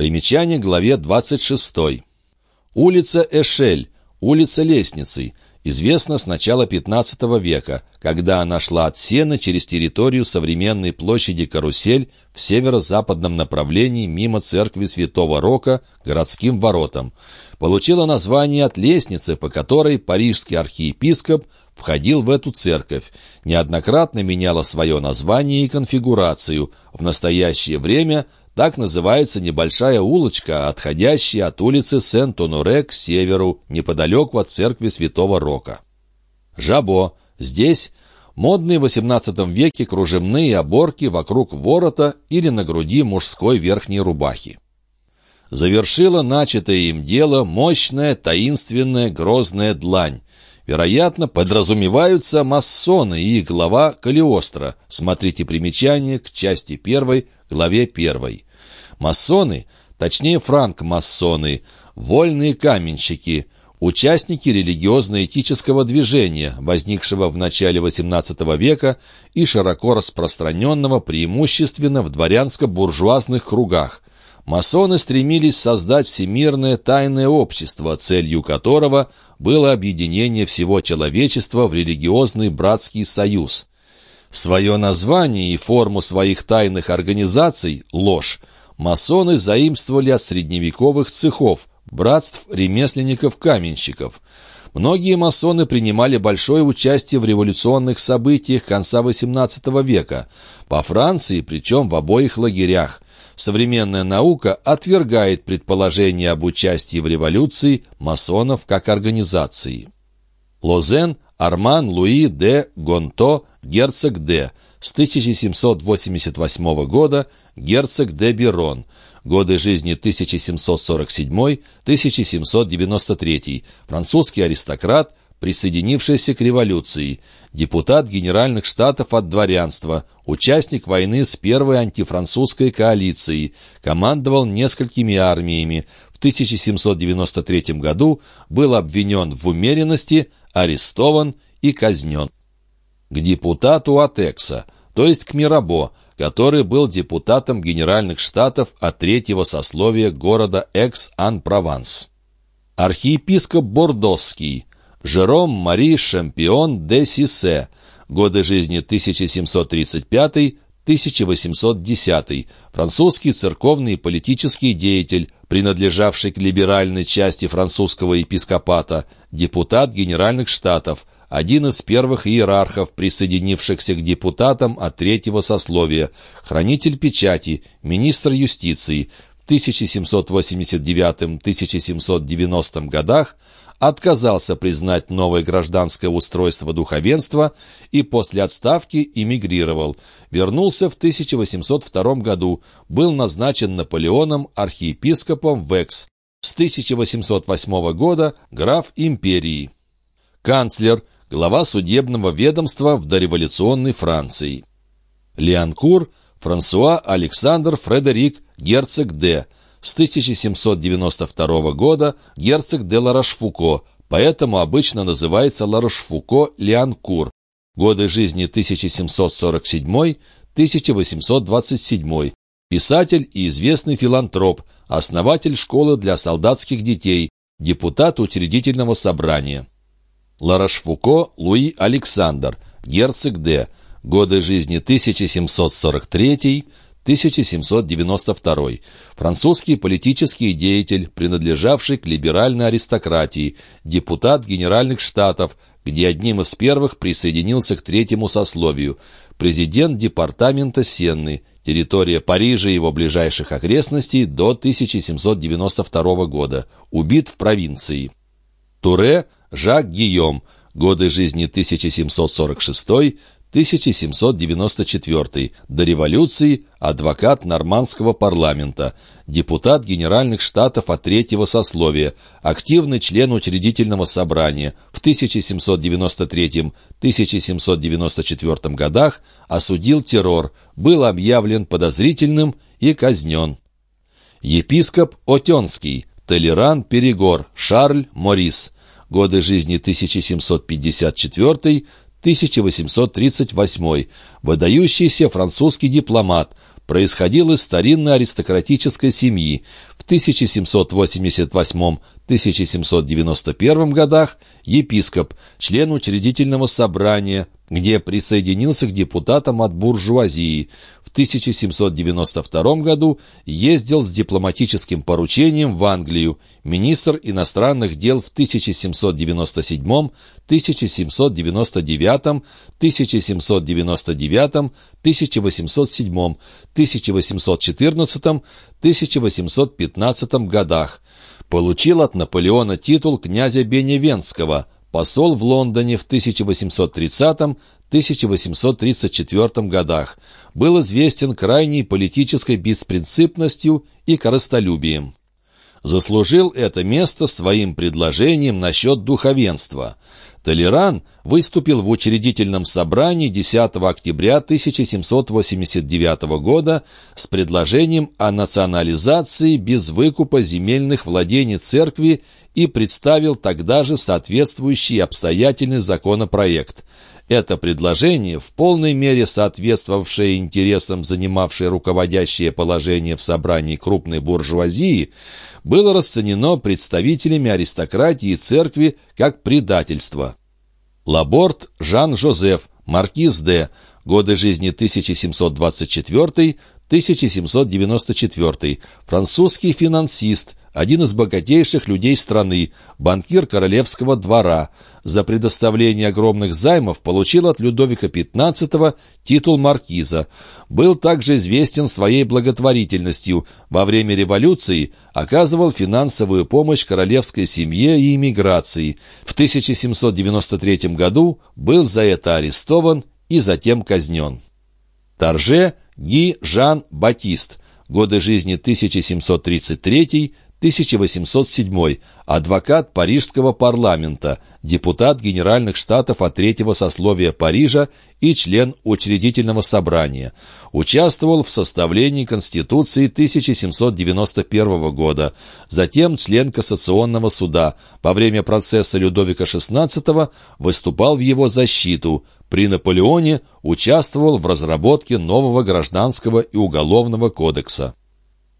Примечание к главе 26. Улица Эшель, улица Лестницы, известна с начала XV века, когда она шла от Сена через территорию современной площади Карусель в северо-западном направлении мимо церкви Святого Рока городским воротам. Получила название от лестницы, по которой парижский архиепископ входил в эту церковь, неоднократно меняла свое название и конфигурацию. В настоящее время так называется небольшая улочка, отходящая от улицы Сент-Оноре к северу, неподалеку от церкви Святого Рока. Жабо. Здесь модные в XVIII веке кружевные оборки вокруг ворота или на груди мужской верхней рубахи. Завершила начатое им дело мощная, таинственная, грозная длань. Вероятно, подразумеваются масоны и глава Калиостро. Смотрите примечание к части первой главе 1. Масоны, точнее франк-масоны, вольные каменщики, участники религиозно-этического движения, возникшего в начале XVIII века и широко распространенного преимущественно в дворянско-буржуазных кругах. Масоны стремились создать всемирное тайное общество, целью которого было объединение всего человечества в религиозный братский союз. Свое название и форму своих тайных организаций – ложь – масоны заимствовали от средневековых цехов, братств ремесленников-каменщиков. Многие масоны принимали большое участие в революционных событиях конца XVIII века, по Франции, причем в обоих лагерях. Современная наука отвергает предположение об участии в революции масонов как организации. Лозен Арман Луи де Гонто, герцог де, с 1788 года герцог де Бирон, годы жизни 1747-1793, французский аристократ, присоединившийся к революции, депутат Генеральных Штатов от дворянства, участник войны с первой антифранцузской коалицией, командовал несколькими армиями, в 1793 году был обвинен в умеренности, арестован и казнен. К депутату Атекса, то есть к Мирабо, который был депутатом Генеральных Штатов от третьего сословия города Экс-Ан-Прованс. Архиепископ Бордосский, Жером Мари Шампион де Сисе, годы жизни 1735-1810, французский церковный и политический деятель, принадлежавший к либеральной части французского епископата, депутат Генеральных Штатов, один из первых иерархов, присоединившихся к депутатам от третьего сословия, хранитель печати, министр юстиции, в 1789-1790 годах отказался признать новое гражданское устройство духовенства и после отставки эмигрировал. Вернулся в 1802 году, был назначен Наполеоном архиепископом Векс. С 1808 года граф империи. Канцлер, глава судебного ведомства в дореволюционной Франции. Леонкур Франсуа Александр Фредерик, герцог Д., с 1792 года герцог де Ларошфуко, поэтому обычно называется Ларошфуко Лианкур, годы жизни 1747-1827, писатель и известный филантроп, основатель школы для солдатских детей, депутат учредительного собрания. Ларошфуко Луи Александр, герцог Д., годы жизни 1743 1792. Французский политический деятель, принадлежавший к либеральной аристократии, депутат Генеральных Штатов, где одним из первых присоединился к третьему сословию, президент департамента Сенны, территория Парижа и его ближайших окрестностей до 1792 года, убит в провинции. Туре Жак Гийом, годы жизни 1746 1794, до революции адвокат нормандского парламента, депутат Генеральных Штатов от третьего сословия, активный член учредительного собрания, в 1793-1794 годах осудил террор, был объявлен подозрительным и казнен. Епископ Отенский, Толеран Перегор, Шарль Морис, годы жизни 1754 1838, выдающийся французский дипломат, происходил из старинной аристократической семьи. В 1788-1791 годах епископ, член учредительного собрания, где присоединился к депутатам от буржуазии. В 1792 году ездил с дипломатическим поручением в Англию, министр иностранных дел в 1797, 1799, 1799, 1807, 1814, 1815 годах. Получил от Наполеона титул князя Беневенского – посол в Лондоне в 1830-1834 годах, был известен крайней политической беспринципностью и корыстолюбием. Заслужил это место своим предложением насчет духовенства. Толеран выступил в учредительном собрании 10 октября 1789 года с предложением о национализации без выкупа земельных владений церкви и представил тогда же соответствующий обстоятельный законопроект. Это предложение, в полной мере соответствовавшее интересам, занимавшей руководящее положение в собрании крупной буржуазии, было расценено представителями аристократии и церкви как предательство. Лаборт Жан-Жозеф, маркиз де, годы жизни 1724-1794, французский финансист, один из богатейших людей страны, банкир королевского двора. За предоставление огромных займов получил от Людовика XV титул маркиза. Был также известен своей благотворительностью. Во время революции оказывал финансовую помощь королевской семье и иммиграции. В 1793 году был за это арестован и затем казнен. Торже Ги Жан Батист. Годы жизни 1733 1807, адвокат Парижского парламента, депутат Генеральных Штатов от третьего сословия Парижа и член учредительного собрания. Участвовал в составлении Конституции 1791 года, затем член Кассационного суда. Во время процесса Людовика XVI выступал в его защиту. При Наполеоне участвовал в разработке нового гражданского и уголовного кодекса.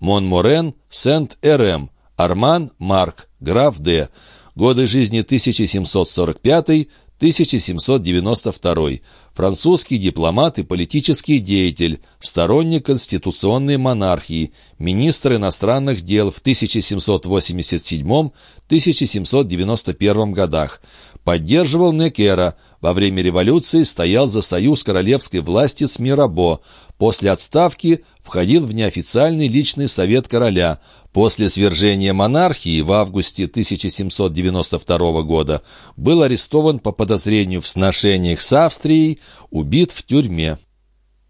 Монморен, Сент-Эрем, Арман, Марк, граф Д. Годы жизни 1745-1792. Французский дипломат и политический деятель, сторонник конституционной монархии, министр иностранных дел в 1787-1791 годах. Поддерживал Некера. Во время революции стоял за союз королевской власти с Мирабо. После отставки входил в неофициальный личный совет короля. После свержения монархии в августе 1792 года был арестован по подозрению в сношениях с Австрией, убит в тюрьме.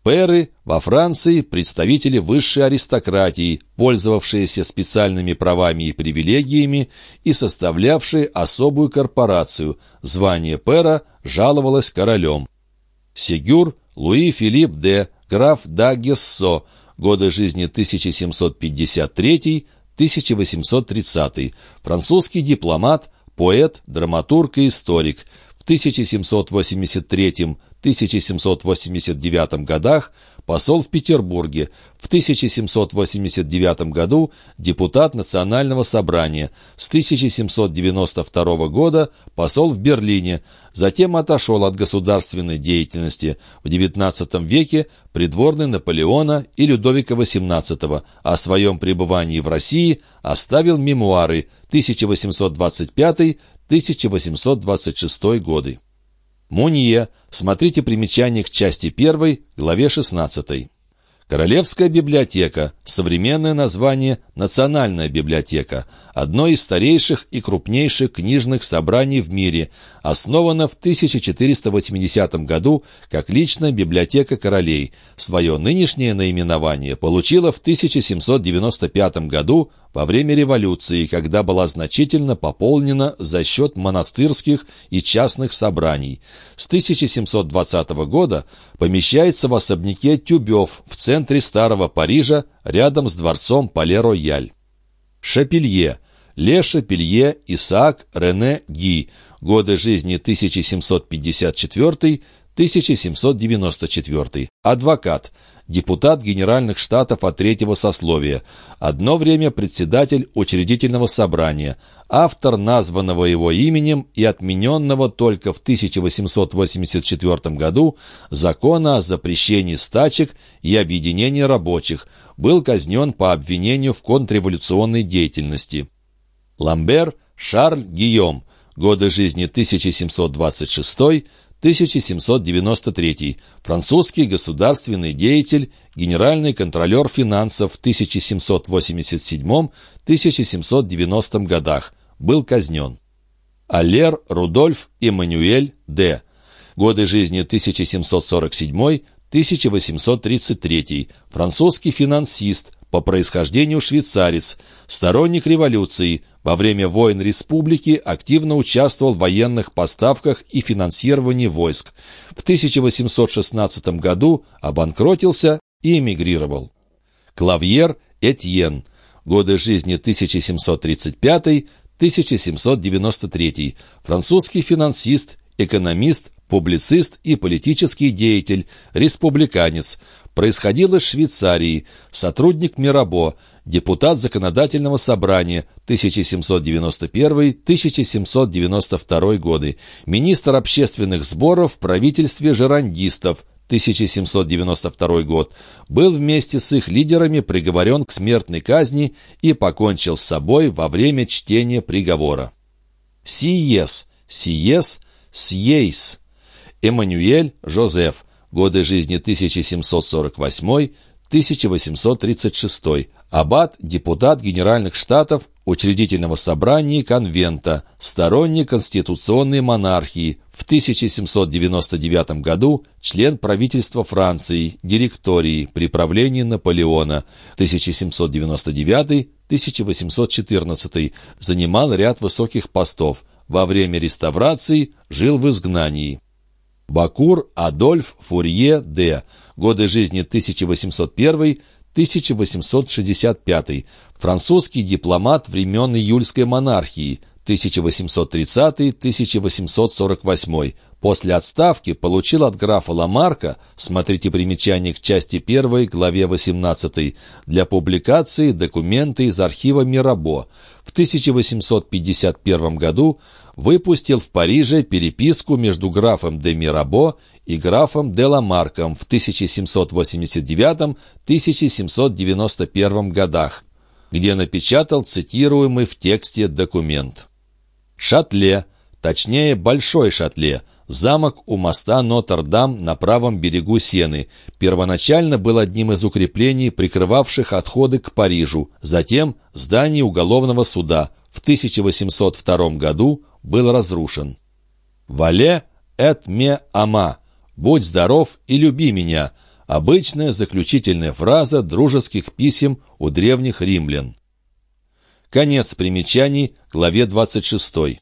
Перы во Франции представители высшей аристократии, пользовавшиеся специальными правами и привилегиями и составлявшие особую корпорацию. Звание пера жаловалось королем. Сегюр Луи Филипп де граф Дагессо, годы жизни 1753-1830, французский дипломат, поэт, драматург и историк. В 1783 1789 годах посол в Петербурге, в 1789 году депутат Национального собрания, с 1792 года посол в Берлине, затем отошел от государственной деятельности. В XIX веке придворный Наполеона и Людовика XVIII о своем пребывании в России оставил мемуары 1825-1826 годы. Мунье. Смотрите примечание к части 1, главе 16. Королевская библиотека, современное название «Национальная библиотека», одно из старейших и крупнейших книжных собраний в мире, основана в 1480 году как личная библиотека королей. Свое нынешнее наименование получила в 1795 году во время революции, когда была значительно пополнена за счет монастырских и частных собраний. С 1720 года помещается в особняке Тюбев в центре Старого Парижа, рядом с дворцом Пале-Рояль. Шапилье. Ле Шапилье Исаак Рене Ги. Годы жизни 1754 1794. Адвокат. Депутат Генеральных Штатов от третьего сословия. Одно время председатель учредительного собрания. Автор названного его именем и отмененного только в 1884 году закона о запрещении стачек и объединении рабочих. Был казнен по обвинению в контрреволюционной деятельности. Ламбер Шарль Гийом. Годы жизни 1726 1793. Французский государственный деятель, генеральный контролер финансов в 1787-1790 годах. Был казнен. Аллер Рудольф Эммануэль Д. Годы жизни 1747-1833. Французский финансист, по происхождению швейцарец, сторонник революции, во время войн республики активно участвовал в военных поставках и финансировании войск. В 1816 году обанкротился и эмигрировал. Клавьер Этьен. Годы жизни 1735-1793. Французский финансист, экономист, публицист и политический деятель, республиканец, происходил из Швейцарии, сотрудник Мирабо, депутат Законодательного собрания 1791-1792 годы, министр общественных сборов в правительстве жерандистов 1792 год, был вместе с их лидерами приговорен к смертной казни и покончил с собой во время чтения приговора. Сиес, Сиес, Сьейс, Эммануэль Жозеф, годы жизни 1748-1836, аббат, депутат Генеральных Штатов, учредительного собрания конвента, сторонник конституционной монархии, в 1799 году член правительства Франции, директории при правлении Наполеона, 1799-1814, занимал ряд высоких постов, во время реставрации жил в изгнании. Бакур Адольф Фурье Д. Годы жизни 1801-1865. Французский дипломат времен июльской монархии 1830-1848. После отставки получил от графа Ламарка, смотрите примечание к части 1, главе 18, для публикации документы из архива Мирабо. В 1851 году выпустил в Париже переписку между графом де Мирабо и графом де Ламарком в 1789-1791 годах, где напечатал цитируемый в тексте документ. Шатле, точнее Большой Шатле, замок у моста Нотр-Дам на правом берегу Сены, первоначально был одним из укреплений, прикрывавших отходы к Парижу, затем здание уголовного суда. В 1802 году был разрушен. «Вале эт ме ама» «Будь здоров и люби меня» — обычная заключительная фраза дружеских писем у древних римлян. Конец примечаний, главе 26.